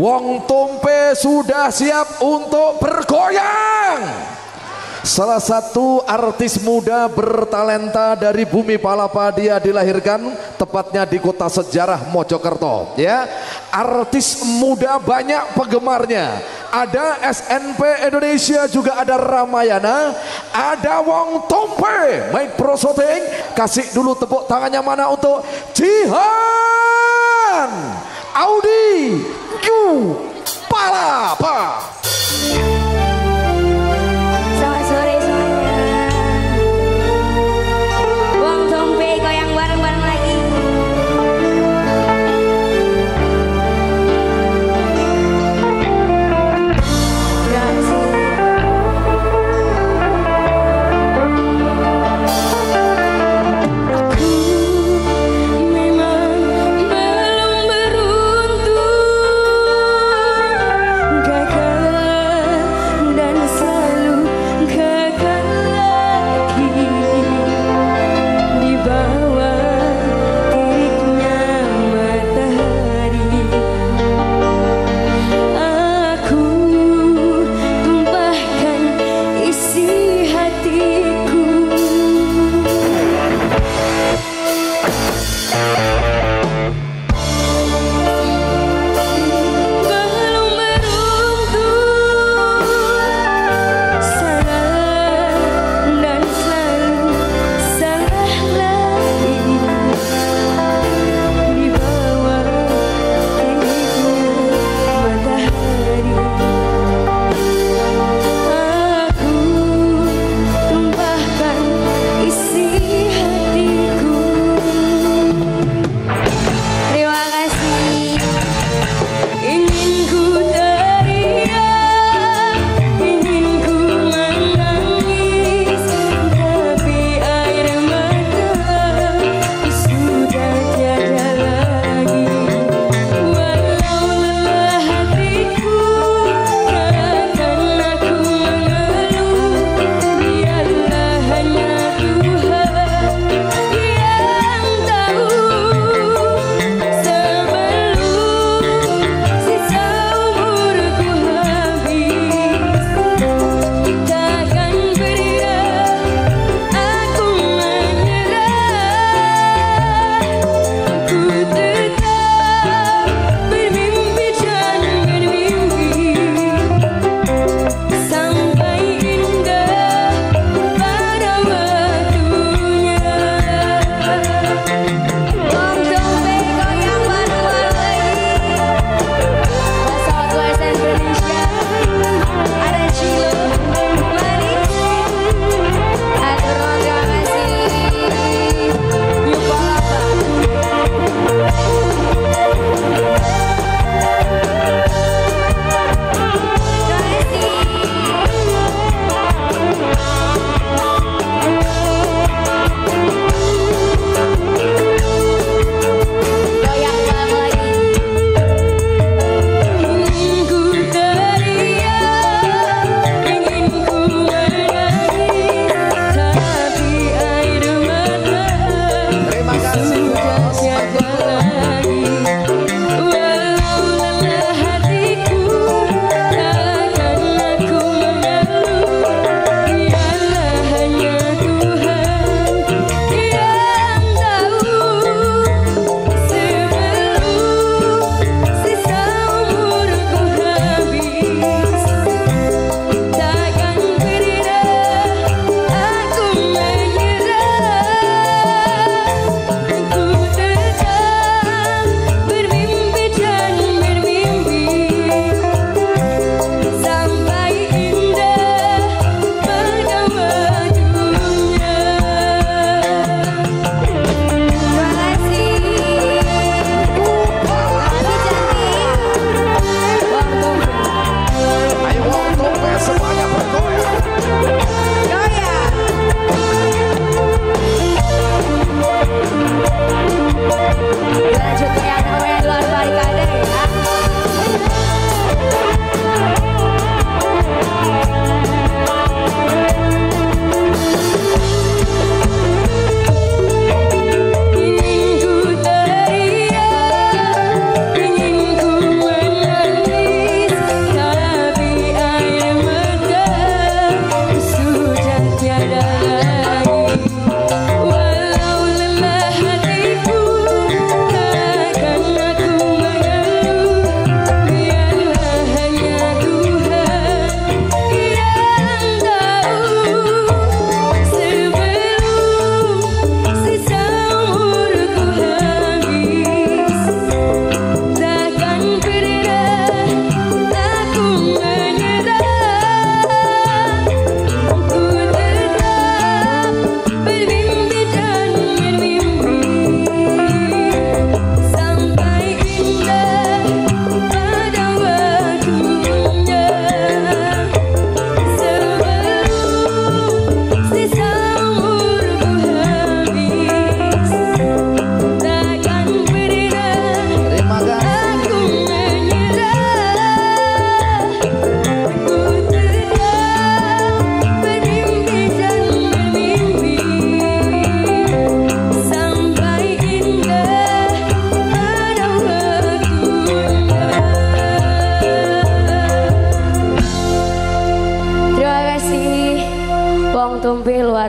Wong Tumpe sudah siap untuk bergoyang. Salah satu artis muda bertalenta dari bumi Palapa dia dilahirkan tepatnya di kota sejarah Mojokerto ya. Artis muda banyak penggemarnya. Ada SNP Indonesia juga ada Ramayana, ada Wong Tompe, Mike Pro. Kasih dulu tepuk tangannya mana untuk Jihan Audi Yu Palapa.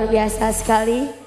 luar biasa sekali.